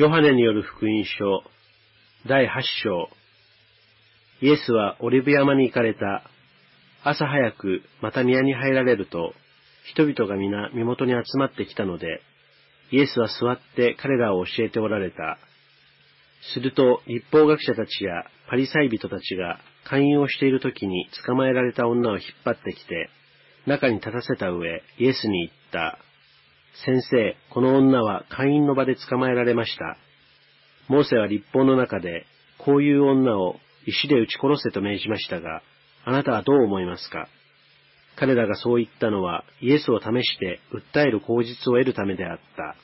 ヨハネによる福音書、第8章。イエスはオリブ山に行かれた。朝早くまた宮に入られると、人々が皆身元に集まってきたので、イエスは座って彼らを教えておられた。すると、立法学者たちやパリサイ人たちが勧誘をしている時に捕まえられた女を引っ張ってきて、中に立たせた上、イエスに言った。先生、この女は会員の場で捕まえられました。モーセは立法の中で、こういう女を石で撃ち殺せと命じましたが、あなたはどう思いますか？彼らがそう言ったのは、イエスを試して訴える口実を得るためであった。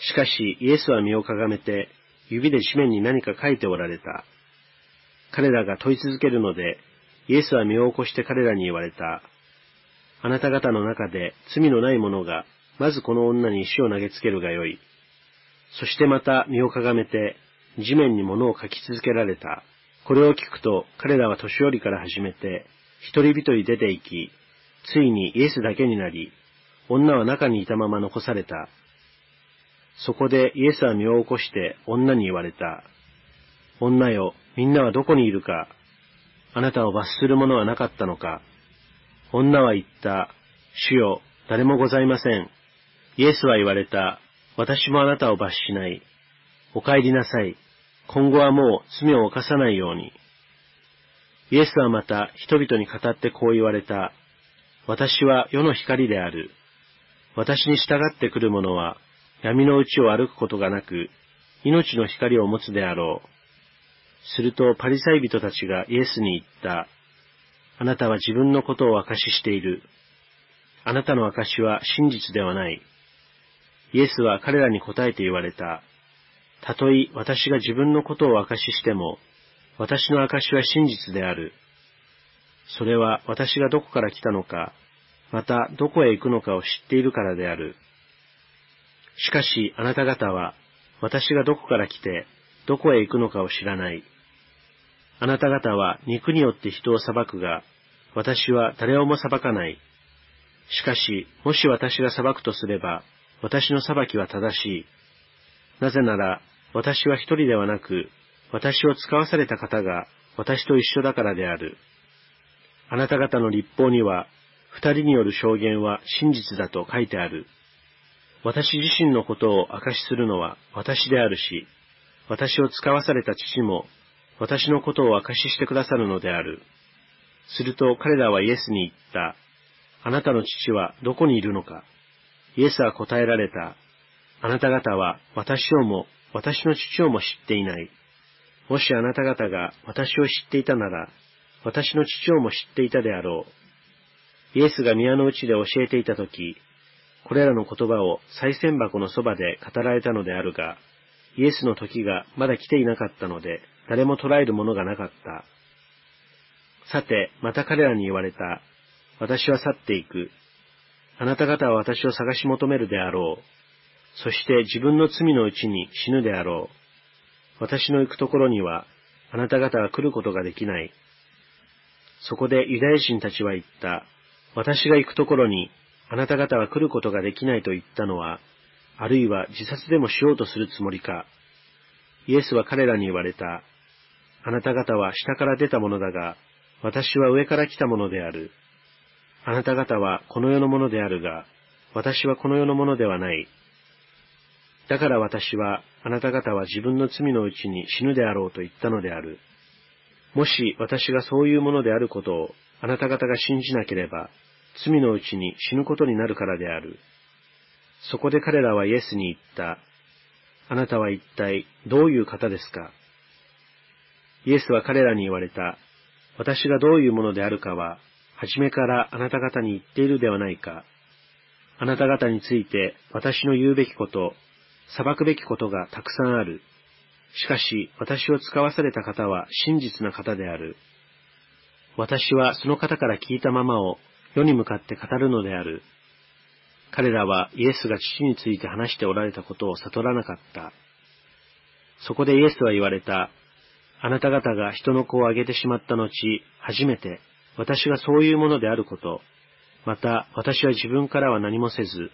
しかし、イエスは身をかがめて、指で地面に何か書いておられた。彼らが問い続けるので、イエスは身を起こして彼らに言われた。あなた方の中で罪のない者がまずこの女に石を投げつけるがよい。そしてまた身をかがめて、地面に物を書き続けられた。これを聞くと、彼らは年寄りから始めて、一人一人出て行き、ついにイエスだけになり、女は中にいたまま残された。そこでイエスは身を起こして女に言われた。女よ、みんなはどこにいるかあなたを罰する者はなかったのか女は言った。主よ、誰もございません。イエスは言われた。私もあなたを罰しない。お帰りなさい。今後はもう罪を犯さないように。イエスはまた人々に語ってこう言われた。私は世の光である。私に従ってくる者は闇の内を歩くことがなく、命の光を持つであろう。するとパリサイ人たちがイエスに言った。あなたは自分のことを証ししている。あなたの証は真実ではない。イエスは彼らに答えて言われた。たとえ私が自分のことを証ししても、私の証は真実である。それは私がどこから来たのか、またどこへ行くのかを知っているからである。しかしあなた方は、私がどこから来て、どこへ行くのかを知らない。あなた方は肉によって人を裁くが、私は誰をも裁かない。しかし、もし私が裁くとすれば、私の裁きは正しい。なぜなら、私は一人ではなく、私を使わされた方が私と一緒だからである。あなた方の立法には、二人による証言は真実だと書いてある。私自身のことを証しするのは私であるし、私を使わされた父も私のことを証ししてくださるのである。すると彼らはイエスに言った。あなたの父はどこにいるのかイエスは答えられた。あなた方は私をも私の父をも知っていない。もしあなた方が私を知っていたなら、私の父をも知っていたであろう。イエスが宮の内で教えていたとき、これらの言葉を再銭箱のそばで語られたのであるが、イエスの時がまだ来ていなかったので、誰も捉えるものがなかった。さて、また彼らに言われた。私は去っていく。あなた方は私を探し求めるであろう。そして自分の罪のうちに死ぬであろう。私の行くところには、あなた方は来ることができない。そこでユダヤ人たちは言った。私が行くところに、あなた方は来ることができないと言ったのは、あるいは自殺でもしようとするつもりか。イエスは彼らに言われた。あなた方は下から出たものだが、私は上から来たものである。あなた方はこの世のものであるが、私はこの世のものではない。だから私は、あなた方は自分の罪のうちに死ぬであろうと言ったのである。もし私がそういうものであることをあなた方が信じなければ、罪のうちに死ぬことになるからである。そこで彼らはイエスに言った。あなたは一体どういう方ですか？イエスは彼らに言われた。私がどういうものであるかは、初めからあなた方に言っているではないか。あなた方について私の言うべきこと、裁くべきことがたくさんある。しかし、私を使わされた方は真実な方である。私はその方から聞いたままを世に向かって語るのである。彼らはイエスが父について話しておられたことを悟らなかった。そこでイエスは言われた。あなた方が人の子をあげてしまった後、初めて私がそういうものであること、また私は自分からは何もせず、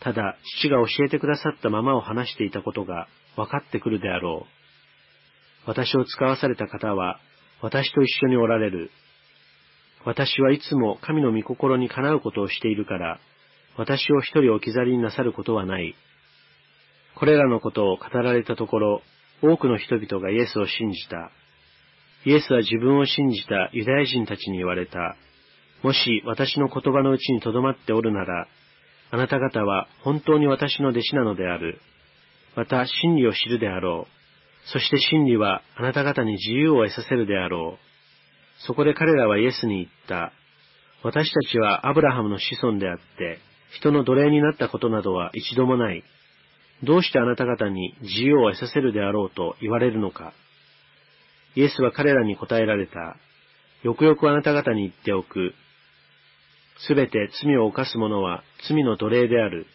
ただ父が教えてくださったままを話していたことが分かってくるであろう。私を使わされた方は私と一緒におられる。私はいつも神の御心にかなうことをしているから、私を一人置き去りになさることはない。これらのことを語られたところ、多くの人々がイエスを信じた。イエスは自分を信じたユダヤ人たちに言われた。もし私の言葉のうちに留まっておるなら、あなた方は本当に私の弟子なのである。また真理を知るであろう。そして真理はあなた方に自由を得させるであろう。そこで彼らはイエスに言った。私たちはアブラハムの子孫であって、人の奴隷になったことなどは一度もない。どうしてあなた方に自由を得させるであろうと言われるのか。イエスは彼らに答えられた。よくよくあなた方に言っておく。すべて罪を犯す者は罪の奴隷である。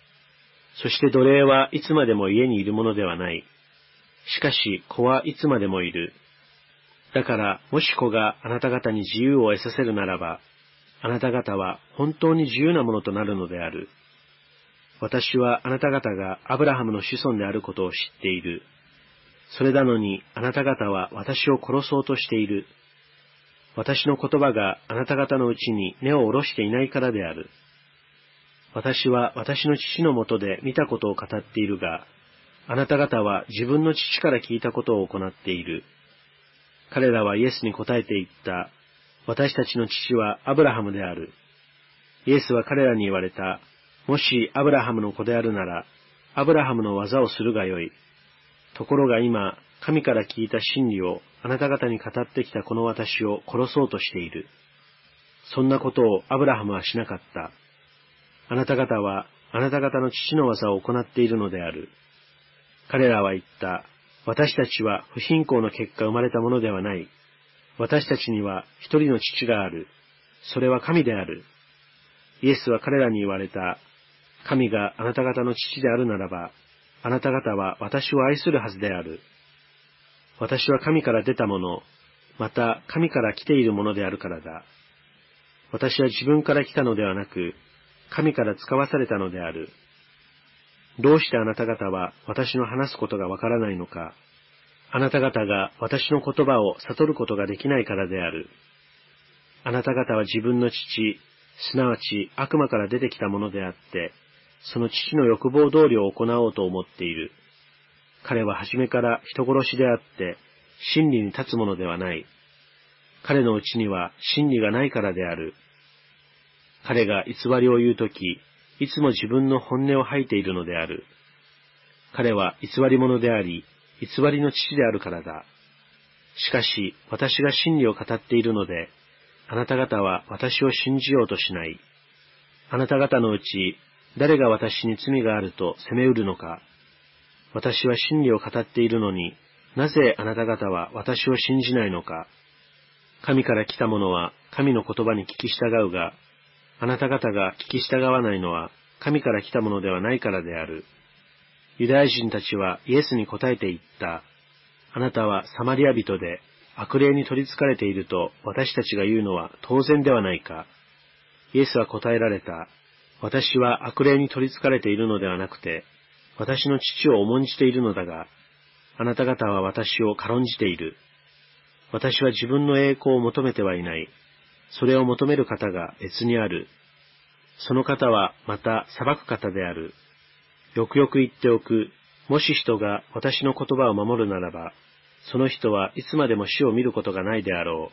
そして奴隷はいつまでも家にいるものではない。しかし子はいつまでもいる。だから、もし子があなた方に自由を得させるならば、あなた方は本当に自由なものとなるのである。私はあなた方がアブラハムの子孫であることを知っている。それなのにあなた方は私を殺そうとしている。私の言葉があなた方のうちに根を下ろしていないからである。私は私の父のもとで見たことを語っているが、あなた方は自分の父から聞いたことを行っている。彼らはイエスに答えて言った。私たちの父はアブラハムである。イエスは彼らに言われた。もしアブラハムの子であるなら、アブラハムの技をするがよい。ところが今、神から聞いた真理をあなた方に語ってきたこの私を殺そうとしている。そんなことをアブラハムはしなかった。あなた方はあなた方の父の技を行っているのである。彼らは言った。私たちは不貧困の結果生まれたものではない。私たちには一人の父がある。それは神である。イエスは彼らに言われた。神があなた方の父であるならば、あなた方は私を愛するはずである。私は神から出たもの、また神から来ているものであるからだ。私は自分から来たのではなく、神から使わされたのである。どうしてあなた方は私の話すことがわからないのか。あなた方が私の言葉を悟ることができないからである。あなた方は自分の父、すなわち悪魔から出てきたものであって、その父の欲望通りを行おうと思っている。彼は初めから人殺しであって、真理に立つものではない。彼のうちには真理がないからである。彼が偽りを言うとき、いつも自分の本音を吐いているのである。彼は偽り者であり、偽りの父であるからだ。しかし、私が真理を語っているので、あなた方は私を信じようとしない。あなた方のうち、誰が私に罪があると責めうるのか。私は真理を語っているのに、なぜあなた方は私を信じないのか。神から来た者は神の言葉に聞き従うが、あなた方が聞き従わないのは神から来たものではないからである。ユダヤ人たちはイエスに答えて言った。あなたはサマリア人で悪霊に取り憑かれていると私たちが言うのは当然ではないか。イエスは答えられた。私は悪霊に取り憑かれているのではなくて、私の父を重んじているのだが、あなた方は私を軽んじている。私は自分の栄光を求めてはいない。それを求める方が別にある。その方はまた裁く方である。よくよく言っておく。もし人が私の言葉を守るならば、その人はいつまでも死を見ることがないであろ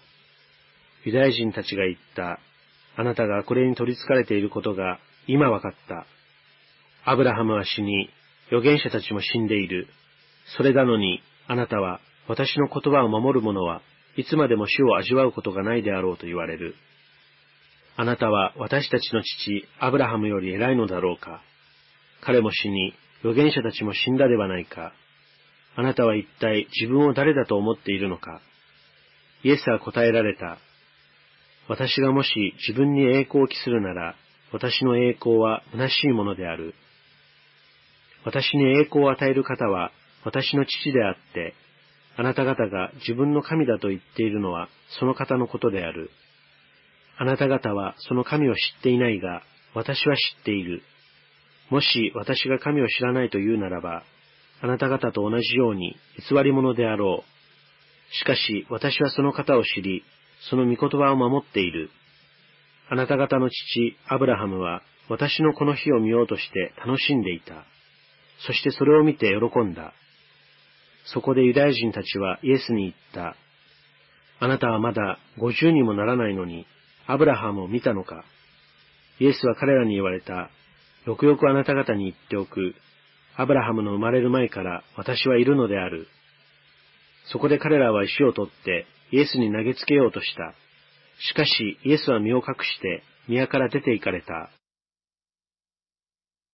う。ユダヤ人たちが言った。あなたが悪霊に取り憑かれていることが今わかった。アブラハムは死に、預言者たちも死んでいる。それなのに、あなたは、私の言葉を守る者はいつまでも死を味わうことがないであろうと言われる。あなたは私たちの父、アブラハムより偉いのだろうか。彼も死に、預言者たちも死んだではないか。あなたは一体自分を誰だと思っているのか。イエスは答えられた。私がもし自分に栄光を期するなら、私の栄光は虚しいものである。私に栄光を与える方は私の父であって、あなた方が自分の神だと言っているのはその方のことである。あなた方はその神を知っていないが、私は知っている。もし私が神を知らないと言うならば、あなた方と同じように偽り者であろう。しかし私はその方を知り、その御言葉を守っている。あなた方の父、アブラハムは、私のこの日を見ようとして楽しんでいた。そしてそれを見て喜んだ。そこでユダヤ人たちはイエスに言った。あなたはまだ五十にもならないのに、アブラハムを見たのかイエスは彼らに言われた。よくよくあなた方に言っておく。アブラハムの生まれる前から私はいるのである。そこで彼らは石を取ってイエスに投げつけようとした。しかしイエスは身を隠して宮から出て行かれた。